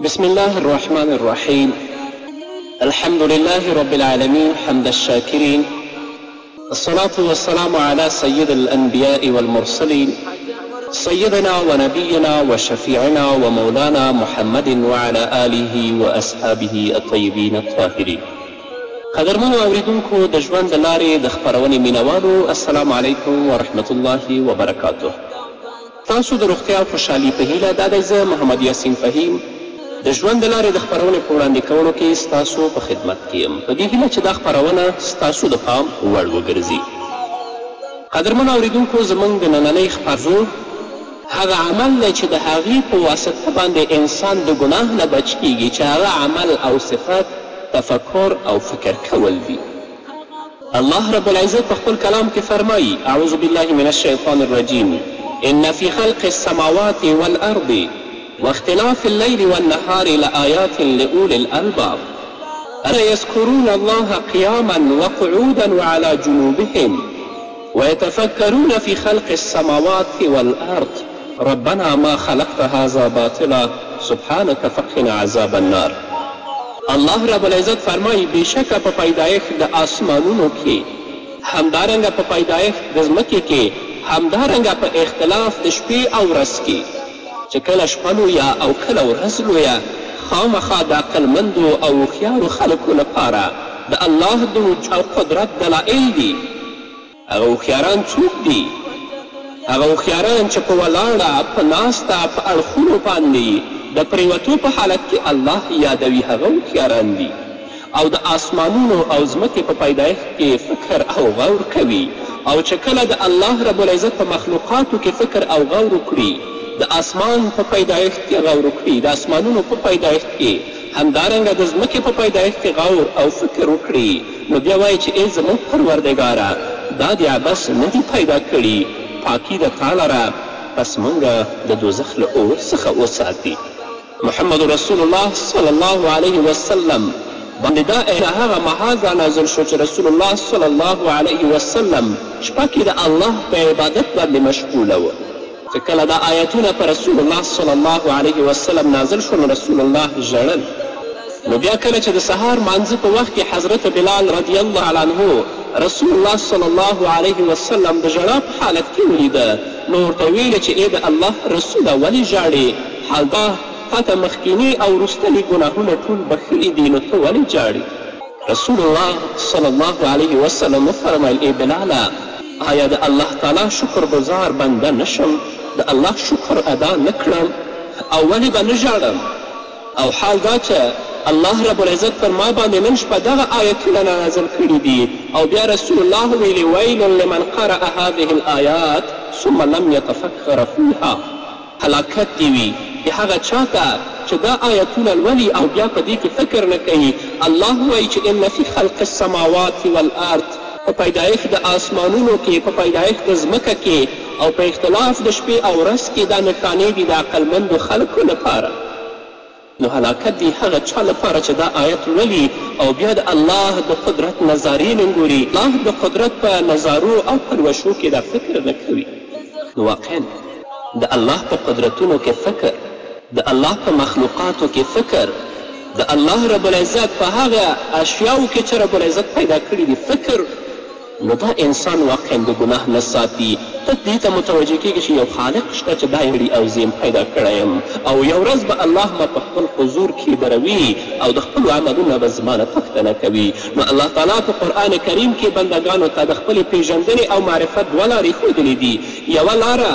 بسم الله الرحمن الرحيم الحمد لله رب العالمين حمد الشاكرين الصلاة والسلام على سيد الأنبياء والمرسلين سيدنا ونبينا وشفيعنا ومولانا محمد وعلى آله وأصحابه الطيبين الطاهرين قدرمنو اوریدونکو د ژوند د لارې د خپرونې مینه والو السلام علیکم ورحمت الله وبرکاته تاسو د روغتیا او خوشحالي په هیله دا دی زه محمد یاسین فهیم د ژوند د لارې د خپرونې په وړاندې کولو کې ستاسو په خدمت کې یم په دې هیله چې دا خپرونه ستاسو د پام وړ وګرځي قدرمنو اوریدونکو زموږ د نننۍ خپرزو هغه عمل دی چې د هغې په واسطه باندې انسان د ګناه نه بچ کېږي چې هغه عمل او صفت تفکر او فکر کول دي. الله رب العزت په خپل کلام کې فرمایي اعوذ بالله من الشیطان الرجیم ان فی خلق السماوات والارض واختلاف اللیل والنهار لآیات لأولی الالباب الا یذکرون الله قیاما وقعودا وعلی جنوبهم ويتفکرون فی خلق السماوات والارض ربنا ما خلقت هذا باطلا سبحانک فقنا عذاب النار الله رب العزت فرمائی بېشکه په پیدایښت د آسمانونو کې همدارنګه په پیدایښت د ځمکې کې همدارنګه په اختلاف د شپې او ورځ کې چې کله شپه لویه او کله ورځ لویه خامخا د عقلمندو او هوښیارو خلکو لپاره د الله د وجود او قدرت دلائل دي. هغه هوښیاران څوک دي؟ هغه هوښیاران چې په ولاړه، په ناسته، په اړخونو باندې د پرېوتو په حالت کې الله یادوي هغه هوښیاران دي او د آسمانونو او ځمکې په پیدایښت کې فکر او غور کوي او چې کله د الله رب العزت په مخلوقاتو کې فکر او غور وکړي د آسمان په پیدایښت کې غور وکړي د آسمانونو په پیدایښت کې همدارنګه د ځمکې په پیدایښت کې غور او فکر وکړي نو بیا وایې چې ای زموږ پروردګاره دا دې عبث نه دي پیدا کړي، پاکي د تا لره، پس موږ د دوزخ له اور څخه وساتي. محمد رسول الله صلی الله علیه وسلم باندې دا ایت هغه مهال را نازل شو چې رسول الله صلی الله علیه وسلم شپه کې د الله په عبادت باندې مشغوله و. چې کله دا آیتونه په رسول الله صلی الله علیه وسلم نازل شول نو رسول الله ژړل نو بیا کله چې د سهار مانځه په وخت کې حضرت بلال رضی الله عنه رسول الله صلی الله علیه وسلم د ژړا په حالت کې ولیده نو ورته ویل چې ای د الله رسوله ولې ژاړې حال دا تا ته مخکیني او وروستني ګناهونه ټول بښلي دي نو ته ولې ژاړې رسول الله صلی الله علیه وسلم وفرمیل ای بلاله آیا د الله تعالی شکر ګزار بنده نه شم؟ د الله شکر ادا نه کړم او ولې به نه ژاړم؟ او حال دا چې الله رب العزت پر ما باندې نن شپه دغه آیتونه نازل کړي دي او بیا رسول الله ویلي ویل لمن قرأ هذه الآیات ثم لم یتفکر فیها هلاکت دې وي د هغه چا ته چې دا آیتونه لولي او بیا په دې کې فکر نه کوي. الله وایي چې ان فی خلق السماوات والارض. په پیدایښت د آسمانونو کې، په پیدایښت د ځمکه کې او په اختلاف د شپې او ورځ کې دا نښانې دي د عقلمندو خلکو لپاره. نو هلاکت دی هغه چا لپاره چې دا آیت لولي او بیا د الله د قدرت نظارې ننګوري، الله د قدرت په نظارو او پلوشو کې دا فکر نه کوي. نو واقعا د الله په قدرتونو کې فکر، د الله په مخلوقاتو کې فکر، د الله رب العزت په هغه اشیاو کې چې رب العزت پیدا کړي دي فکر، نو دا انسان واقعا د ګناه نه ساتي. ته دې ته متوجه کېږې چې یو خالق شته چې دا یړي او زه یې پیدا کړی یم او یو ورځ به الله ما په خپل حضور کښې دروي او د خپلو عملونه به زما نه پوښتنه کوي. نو الله تعالی په قرآن کریم کښې بندګانو ته د خپلې پېژندنې او معرفت دوه لارې ښودلې دي، یوه لاره،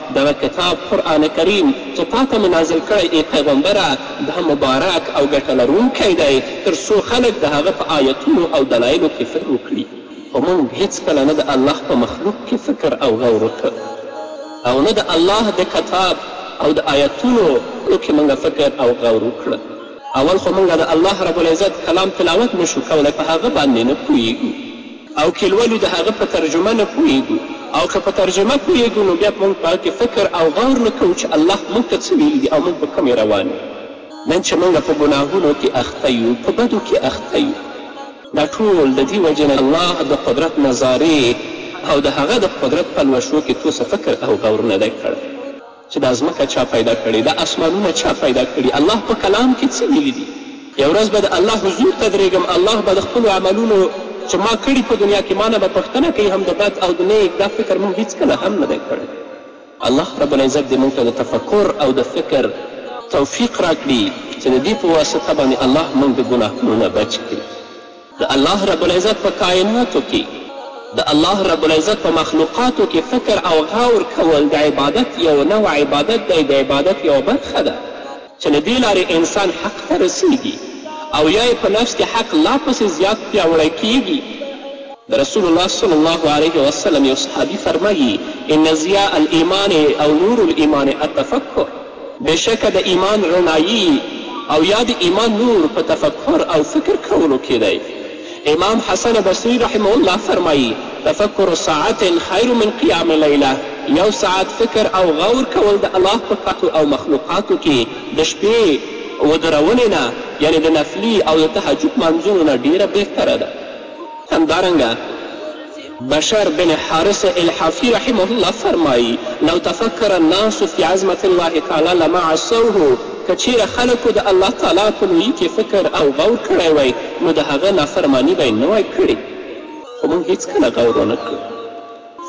دغه کتاب قرآن کریم چې تا ته مې نازل کړی ای پیغمبره دا مبارک او ګټه لرونکی دی تر څو خلک د هغه په آیتونو او دلایلو کفر وکړي خو مونږ هیڅکله نه د الله په مخلوق کې فکر او غور وکړ او نه د الله د کتاب او د آیتونو لو کې مونږ فکر او غور وکړ اول خو مونږ د الله رب العزت کلام تلاوت نه شو کولی په هغه باندې نه پوهیږو او که لولو د هغه په ترجمه نه پوهېږو او که په ترجمه پوهېږو نو بیا موږ په هغه کې فکر او غور نه کوو چې الله موږ ته څه ویلي دي او موږ په کومې روان یو. نن چې موږ په ګناهونو کې اخته یو، په بدو کې اخته یو، دا ټول د دې وجې نه د الله د قدرت نظارې او د هغه د قدرت پلوشو کې توسه فکر او غور نه دی کړی. چې دا ځمکه چا پیدا کړې؟ دا اسمانونه چا پیدا کړي؟ الله په کلام کې څه ویلي دي؟ یو ورځ به د الله حضور ته درېږم، الله به د خپلو عملونو چې ما کړي په دنیا کې، مانه به پوښتنه کوي، هم د بد او د نېک، دا فکر موږ هېڅکله هم نه دی کړی. الله رب العزت دې موږ ته د تفکر او د فکر توفیق راکړي چې د دې په واسطه باندې الله موږ د ګناهونو نه بچ کړي. د الله رب العزت په کائناتو کې د الله رب العزت په مخلوقاتو کې فکر او غور کول د عبادت یو نوع عبادت دی، د عبادت یوه برخه ده چې له دې لارې انسان حق ته رسېږي او یا یې په نفس کې حق لا پسې زیات پیاوړی کېږي. د رسول الله صلی الله علیه وسلم یو صحابي فرمایي، ان ضیاء الایمان او نور الایمان التفکر. بېشکه د ایمان رڼايي او یا د ایمان نور په تفکر او فکر کولو کې دی. امام حسن بصري رحمه الله فرمایي، تفکر ساعت خیر من قیام لیله، یو ساعت فکر او غور کول د الله په پاکو او مخلوقاتو کې د شپې ودرونې نه یعنې د نفلي او د تهجد لمانځونو نه ډېره بهتره ده. همدارنګه. بشر بن حارث الحافي رحمه الله فرمايي لو تفکر الناس في عظمة الله تعالی لما عصوه که چیرې خلکو د الله تعالی په لویي کې فکر او غور کړی وای نو د هغه نافرماني به یې نه وای کړې خو موږ هیڅکله غور ونه کړو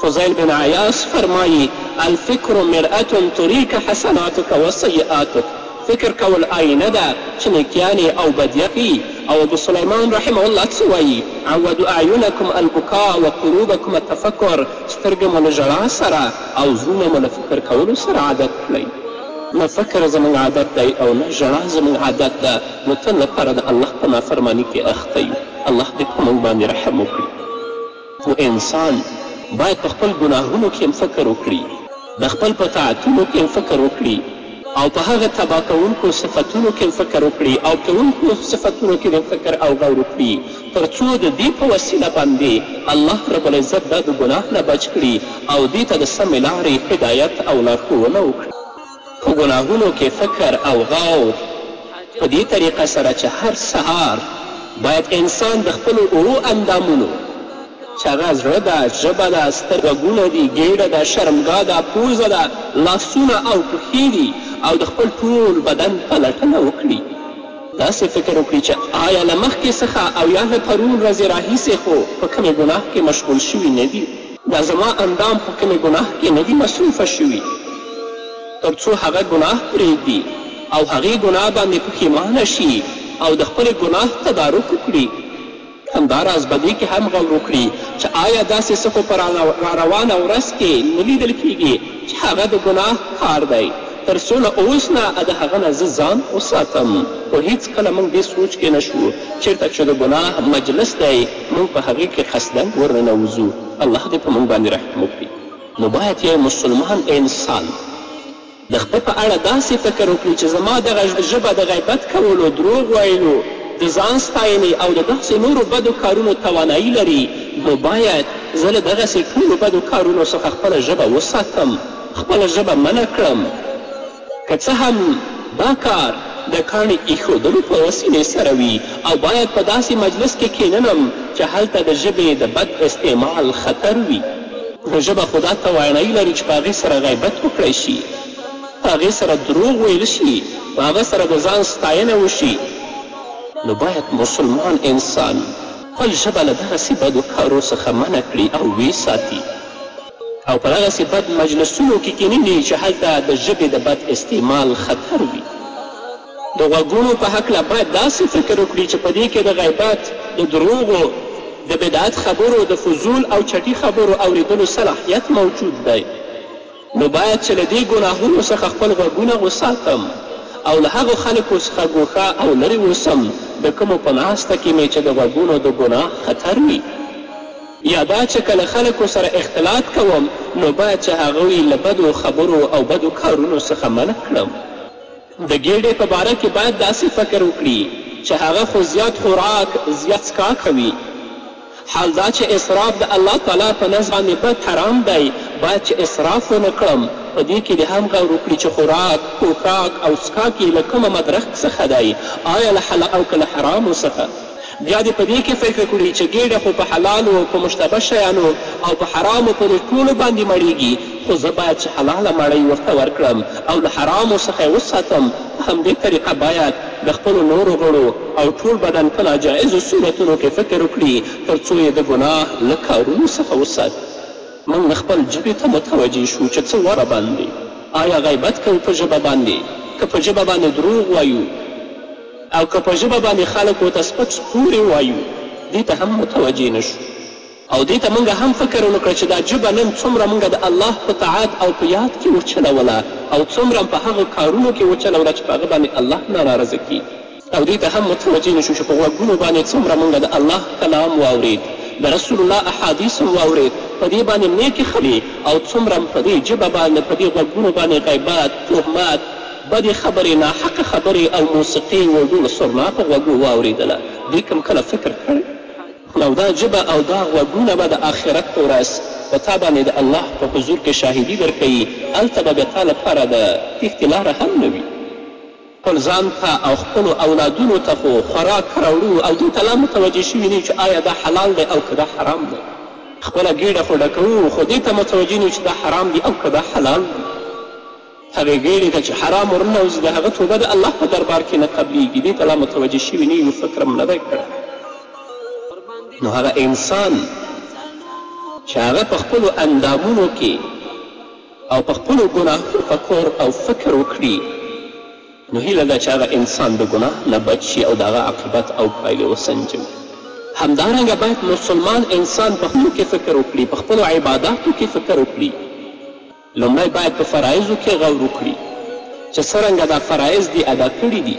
فضیل بن عیاس فرمايي الفکر مرأة تریک حسناتک و سیئاتک فکر کول آئینه ده چې نیکیانې او بدیه ښیي او ابو سلیمان رحمه الله څه وایي، عودو اعینکم البکاء وقلوبکم التفکر، سترګې مو له ژړا سره او زړونه مو له فکر کولو سره عادت کړئ. نه فکر زموږ عادت دی او نه ژړا زموږ عادت ده، نو تل لپاره د الله په نافرماني کې اخته یو. الله دې په موږ باندې رحم وکړي. خو انسان باید په خپل ګناهونو کې هم فکر وکړي، د خپل په طاعتونو کې هم فکر وکړي او په هغه تباه کوونکو صفتونو کې هم فکر وکړي او کوونکو صفتونو کې دې فکر او غور وکړي تر څو د دې په وسیله باندې الله رب العزت دا د ګناه نه بچ کړي او دې ته د سمې لارې هدایت او لارښوونه وکړي. په ګناهونو کې فکر او غور په دې طریقه سره چې هر سهار باید انسان د خپلو اوو اندامونو چې هغه زړه ده ژبه ده ستر غوږونه دي ګېډه ده شرمګاه ده پوزه ده لاسونه او پښې دي او د خپل ټول بدن پلټنه وکړي داسې فکر وکړي چې آیا له مخکې څخه او یا له پرون ورځې راهیسې خو په کومې ګناه کې مشغول شوي نه دي دا زما اندام په کومې ګناه کې نه دي مصروفه شوي تر څو هغه ګناه پرېږدي او هغې ګناه باندې پښیمانه شي او د خپلې ګناه تدارک وکړي همداراز به دې کې هم غور وکړي چې آیا داسې څه خو په راروانه ورځ کې نه لیدل کیږي چې هغه د ګناه کار دی تر څو له اوس نه د هغه نه زه ځان وساتم خو هیڅکله موږ دې سوچ کې نه شو چیرته چې د ګناه مجلس دی مونږ په هغې کې قصداً ورننوځو الله دې په مونږ باندې رحم وکړي نو باید یو مسلمان انسان د خپل په اړه داسې فکر وکړي چې زما دغه ژبه د غیبت کولو دروغ ویلو د ځان ستاینې او د داسې نورو بدو کارونو توانایی لري نو باید زه له دغسې ټولو بدو کارونو څخه خپله ژبه وساتم خپله ژبه منع کړم که څه هم دا کار د کاڼي ايښودلو په وسيلې سره وي او بايد په داسې مجلس کې کيننم چې هلته د ژبې د بد استعمال خطر وي، نو ژبه خو دا توانايي لري چې په هغې سره غيبت وکړای شي، په هغې سره دروغ ويل شي، په هغه سره د ځان ستاينه وشي، نو بايد مسلمان انسان خپل ژبه له دغسې بدو کارو څخه منع کړي او ويې ساتي. او په دغسې بد مجلسونو کې کینینې چې هلته د ژبې د بد استعمال خطر وي. د غوږونو په هکله باید داسې فکر وکړي چې په دې کې د غیبت، د دروغو، د بدعت خبرو، د فضول او چټي خبرو اورېدلو صلاحیت موجود دی. نو باید چې له دې ګناهونو څخه خپل غوږونه وساتم او له هغو خلکو څخه ګوښه او لرې اوسم د کومو په ناسته کې مې چې د غوږونو د ګناه خطر وي. یا دا چې که له خلکو سره اختلاط کوم نو باید چې هغوی له بدو خبرو او بدو کارونو څخه منع کړم. د ګېډې په باره کې باید داسې فکر وکړي چې هغه خو زیات خوراک، زیات څکاک کوي. حال دا چې اسراف د الله تعالی په نزد باندې بد حرام دی، باید چې اسراف ونه کړم. په دې کې دې هم غور وکړي چې خوراک، پوښاک او څکاک یې له کومه مدرخت څخه دی، آیا له حلال او که له حرامو څخه؟ بیا دې په دې کې فکر کړي چې ګېډه خو په حلالو، په مشتبه شیانو او په حرامو په دې ټولو باندې مړېږي، خو زه باید چې حلاله مړۍ ورته ورکړم او له حرامو څخه یې وساتم، په همدې طریقه باید د خپلو نورو غړو او ټول بدن په ناجایزو صورتونو کې فکر وکړي تر څو یې د ګناه له کارونو څخه وساتي. موږ خپل ژبې ته متوجه شو چې څه ورباندې، آیا غیبت کوو په ژبه باندې، که په ژبه باندې دروغ وایو، او که په ژبه باندې خلک ورته سپک سپورې وایو دې ته هم متوجه نه شو او دې ته موږ هم فکر ونه کړ چې دا ژبه نن څومره موږ د الله په طاعت او په یاد کې وچلوله او څومره په هغو کارونو کې وچلوله چې په هغه باندې الله ناراضه کېږي. او دې ته هم متوجه نه شو چې په غوږونو باندې څومره موږ د الله کلام واورېد، د رسول الله احادیث مو واورېد، په دې باندې نېکې خلې او څومره په دې ژبه باندې په دې غوږونو باندې غیبت، تهمت، بدې خبرې، ناحقه خبرې او موسیقي یې وروڼو سورنا په غوږو واورېدله. دوی که کله فکر کړی او دا ژبه او دا غوږونه به د آخرت په ورځ په تا باندې د الله په حضور کې شاهدي درکوي، هلته به بیا تا لپاره د تېښتې لاره هم نه وي. خپل ځان ته او خپلو اولادونو ته خو خوراک راوړو او دې ته لا متوجه شوي نه یو چې آیا دا حلال دی او که دا حرام دی. خپله ګېډه خو ډکوو، خو دې ته متوجه نه یو چې دا حرام دي او که دا حلال دي. هغې ګېډې ته چې حرام ورننوځي د هغه توبه د الله په دربار کې نه قبلیږي دې ته لا متوجه شوي نه یو فکر هم نه دی کړی نو هغه انسان چې هغه په خپلو اندامونو کې او په خپلو ګناهونو په کور او فکر وکړي نو هیله ده چې هغه انسان د ګناه نه بچ شي او د هغه عاقبت او پایلې وسنجوي همدارنګه باید مسلمان انسان په خپلو کې فکر وکړي په خپلو عباداتو کې فکر وکړي لومړی باید په فرایضو کې غور وکړي چې څرنګه دا فرایض دې ادا کړي دي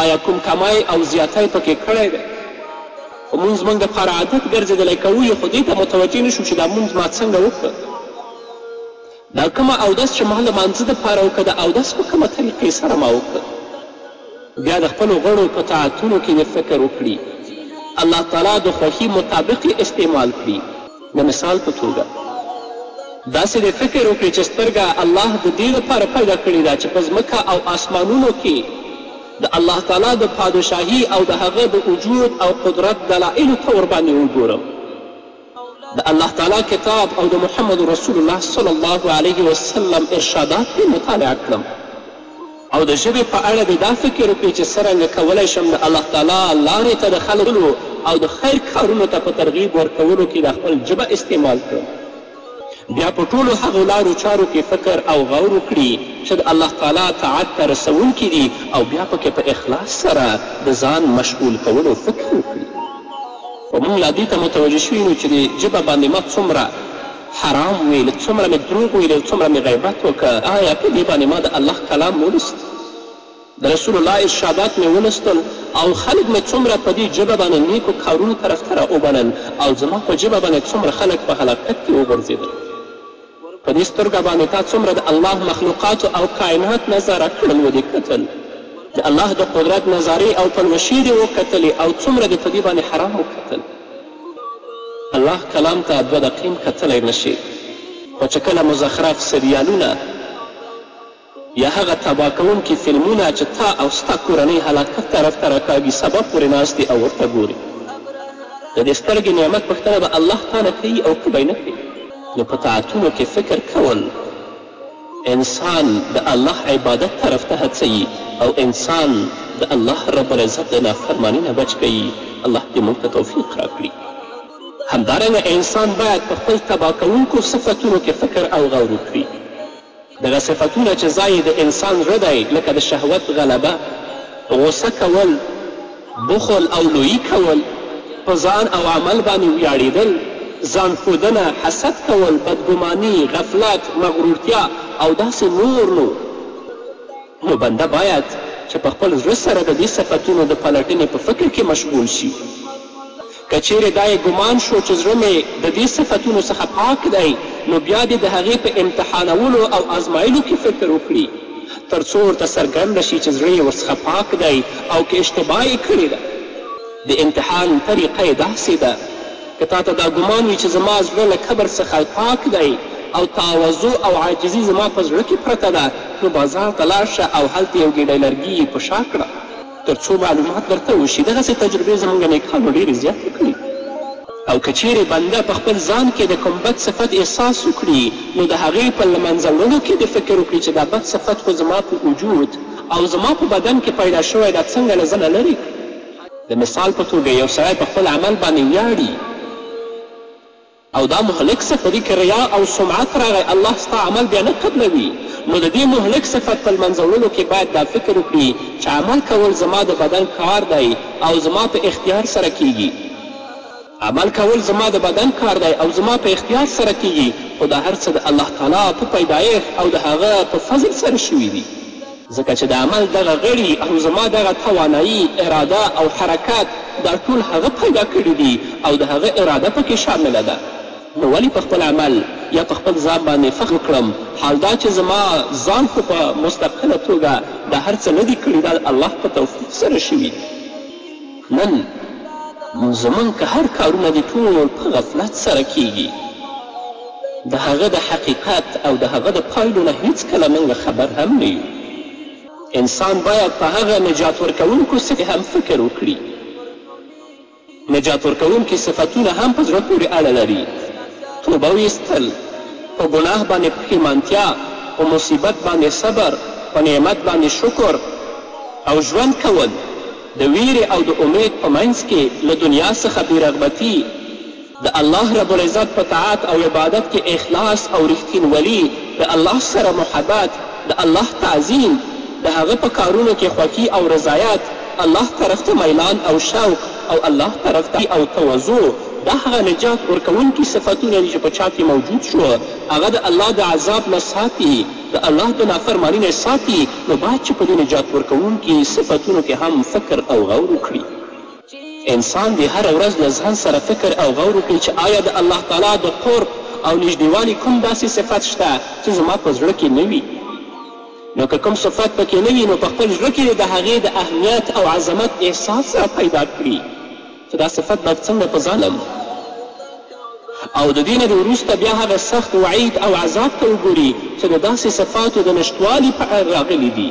آیا کوم کمای او زیاتی پکې کړی دی خو مونځ موږ دپاره عادت ګرځېدلی کوو یې خو دې ته متوجه نه شو چې دا مونځ ما څنګه وکړ دا کومه اودس چې ما لمانځه دپاره وکړه د اودس په کومه طریقې سره ما وکړه بیا د خپلو غړو په طاعتونو کې دې فکر وکړي الله تعالی د خوښي مطابق استعمال کړي د مثال په توګه داسې دې فکر وکړي چې سترګه الله د دې لپاره پیدا کړې ده چې په ځمکه او آسمانونو کې د الله تعالی د پادشاهي او د هغه د وجود او قدرت دلایلو ته ورباندې وګورم د الله تعالی کتاب او د محمد رسول الله صلی الله علیه وسلم ارشادات دې مطالعه کړم او د ژبې په اړه دې دا فکر وکړي چې څرنګه کولی شم د الله تعالی لارې ته د خلکو تلو او د خیر کارونو ته په ترغیب ورکولو کې دا خپل ژبه استعمال کړم بیا په ټولو هغو لارو چارو کې فکر او غور وکړي چې د الله تعالی طاعت ته رسوونکي دي او بیا پکې په اخلاص سره د ځان مشغول کولو فکر وکړي او موږ لا دې ته متوجه شوي یو چې د ژبه باندې ما څومره حرام ویل، څومره مې دروغ ویل او څومره مې غیبت وکړ، آیا په دې باندې ما د الله کلام ولوست، د رسول الله ارشادات مې ولوستل او خلک مې څومره په دې ژبه باندې نیکو کارونو طرف ته راوبلل او زما په ژبه باندې څومره خلک په هلاکت کې وغورځېدل؟ په دې سترګه باندې تا څومره د الله مخلوقات او کاینات نظاره کړل ودې کتل، د الله د قدرت نظارې او پلوشې دې وکتلې او څومره دې په دې باندې حرام وکتل؟ الله کلام ته دوه دقیم کتلی نشې خو چې کله مزخرف سریالونه یا هغه تباه کوونکي فلمونه چې تا او ستا کورنۍ هلاکت طرف ته راکاږي سبا پورې ناست او ورته ګوري د دې سترګې نعمت پوښتنه به الله تا نه کوي او ته به نه کوي نو په طاعتونو کې فکر کول انسان د الله عبادت طرف ته هڅوي او انسان د الله رب العزت د نافرماني نه بچ کوي الله دې موږ ته توفیق راکړي همدارنګه انسان باید په خپل تباه کوونکو صفتونو کې فکر او غور وکړي دغه صفتونه چې ځای د انسان زړه دی لکه د شهوت غلبه غوسه کول بخل او لویي کول، په ځان او عمل باندې ویاړېدل، ځان ښودنه، حسد کول، بدګماني، غفلت، مغرورتیا او داسې نور نو نو بنده باید چې په خپل زړه سره د دې صفتونو د پلټنې په فکر کې مشغول شي. که چېرې دا یې ګمان شو چې زړه مې د دې صفتونو څخه پاک دی، نو بیا دې د هغې په امتحانولو او ازمایلو کې فکر وکړي، تر څو ورته څرګنده شي چې زړه یې ورڅخه پاک دی او که اشتباه یې کړې ده. د امتحان طریقه یې داسې ده، که تا ته دا ګمان وي چې زما زړه له کبر څخه پاک دی او تواضع او عاجزي زما په زړه کې پرته ده، نو بازار ته لاړ شه او هلته یو ګېډۍ لرګي یې په شا کړه. تر څو معلومات درته وشي دغسې تجربې زمونږ نیکانو ډېرې زیاتې کړي او که چیرې بنده په خپل ځان کې د کوم بد صفت احساس وکړي نو د هغې په له منځه وړلو کې دې فکر وکړي چې دا بد صفت خو زما په وجود او زما په بدن کې پیدا شوی دا څنګه له ځانه لرې کړم د مثال په توګه یو سړی په خپل عمل باندې ویاړي او دا مهلک سفری که ریا او سمعت راغی الله ستا عمل بیا نه قبلوی نو د دی مهلک صفت په لمنځه وړلو کی باید دا فکر وکړی چه عمل کول زما د بدن کار دی او زما په اختیار سره کیږی عمل کول زما د بدن کار دی او زما په اختیار سره کیږی خو دا هر څه د الله تعالی په پیدایښت او د هغه په فضل سره شوی دی. ځکه چې د عمل دغه غړي او زما دغه توانایي، اراده او حرکت دا ټول هغه پیدا کړي دي او د هغه اراده په کې شامله ده، نو ولې په خپل عمل یا په خپل ځان باندې فخر وکړم، حال دا چې زما ځان خو په مستقله توګه دا هر څه نه دي کړي، دا د الله په توفیق سره شوي دي. نن زمونږ هر کارونه دي ټول په غفلت سره کیږي د هغه د حقیقت او د هغه د پایلو نه هیڅکله مونږ خبر هم نه یو انسان باید په هغه نجات ورکوونکو سې هم فکر وکړي نجات ورکوونکي صفتونه هم په زړه پورې اړه لري توبه ویستل په ګناه باندې پښیمانتیا په مصیبت باندې صبر په نعمت باندې شکر او ژوند کول د ویرې او د امید په منځ کې له دنیا څخه بې رغبتي، د الله رب العزت په طاعت او عبادت کې اخلاص او رښتینولي، د الله سره محبت، د الله تعظیم، د هغه په کارونو کې خوښي او رضایت، الله طرف ته میلان او شوق او الله طرف ته او تواضع، دا هغه نجات ورکوونکي صفتونه دي چې په چا کې موجود شو، هغه د الله د عذاب نه ساتي. د الله د نافرماني نه ساتي، نو باید چې په دې نجات ورکوونکي صفتونو کې هم فکر او غور وکړي. انسان دې هره ورځ له ځان سره فکر او غور وکړي چې آیا د الله تعالی د قرب او نږدېوالي کوم داسې صفت شته چې زما په زړه کې نه وي؟ نو که کوم صفت په کې نه وي، نو په خپل زړه کې دې د هغې د اهمیت او عظمت احساس را پیدا کړي. چې دا صفت باید څنګه په ځان او د دې نه دې وروسته بیا هغه سخت وعید او عذاب ته وګوري چې د داسې صفاتو د نشتوالي په اړه راغلي دي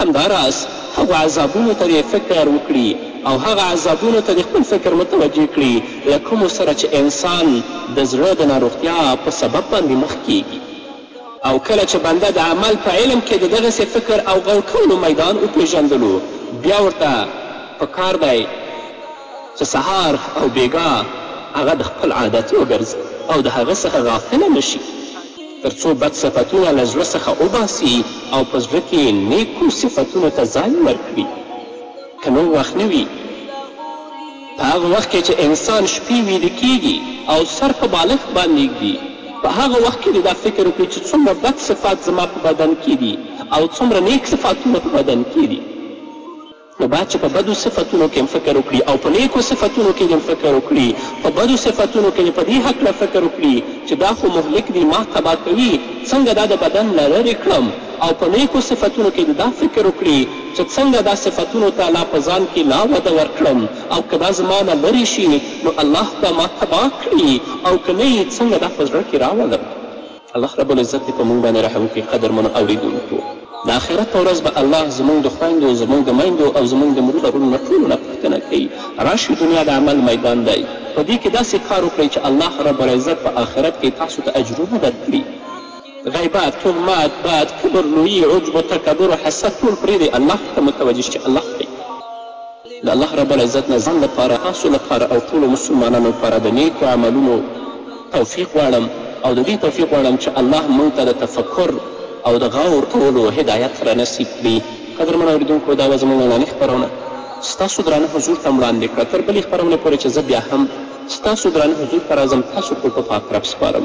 همداراز هغو عذابونو ته دې فکر وکړي او هغه عذابونو ته دې خپل فکر متوجه کړي له کومو سره چې انسان د زړه د ناروغتیا په سبب باندې مخ کیږي او کله چې بنده د عمل په علم کې د دغسې فکر او غور کولو میدان وپېژندلو بیا ورته په کار دی چې سهار او بېګا هغه د خپل عادت وګرځي او د هغه څخه غافله نه شي تر څو بد صفتونه له زړه څخه وباسي او په زړه کې یې نیکو صفتونو ته ځای ورکړي که نور وخت نه وي په هغه وخت کې چې انسان شپې ویده کېږي او سر په بالښت باندې ږدي، په هغه وخت کې دې دا فکر وکړي چې څومره بد صفات زما په بدن کې دي او څومره نېک صفاتونه په بدن کې دي. نو باید چې په بدو صفتونو کې هم فکر وکړي او په نېکو صفتونو کې دې هم فکر وکړي. په بدو صفتونو کې دې په دې هکله فکر وکړي چې دا خو مهلک دي، ما تباه کوي، څنګه دا د بدن نه لرې کړم او په نېکو صفتونو کې دې دا فکر وکړي چې څنګه دا صفتونو ته لا په ځان کې لا وده ورکړم او که دا زما نه لرې شي نو الله به ما تباه کړي او که نه یې څنګه دا په زړه کې راولم؟ الله رب العزت دې په موږ باندې رحم وکړي قدرمنو اورېدونکو! د آخرت په ورځ به الله زموږ د خویندو، زموږ د میندو او زموږ د مرو لرونو نه ټولو نه پوښتنه کوي، راشئ دنیا د عمل میدان دی، په دې کې داسې کار وکړئ چې الله رب العزت په آخرت کې تاسو ته اجرونه درکړي. غیبت، تهمت، بد، کبر، لویي، عجب و تکبر و حسد ټول پرېږدئ، الله ته متوجه شئ چې الله دی. د الله رب العزت نه ځان لپاره، تاسو لپاره او ټولو مسلمانانو لپاره د نیکو عملونو توفیق غواړم او د دې توفیق غواړم چې الله موږ ته د تفکر او د غور کولو هدایت رانصیب کړي. قدرمنو اورېدونکو! دا وه زموږ نننۍ خپرونه ستاسو درانه حضور ته مو وړاندې کړه. تر بلې خپرونې پورې چې زه بیا هم ستاسو درانه حضور ته راځم، تاسو ټول په پاک رب سپارم.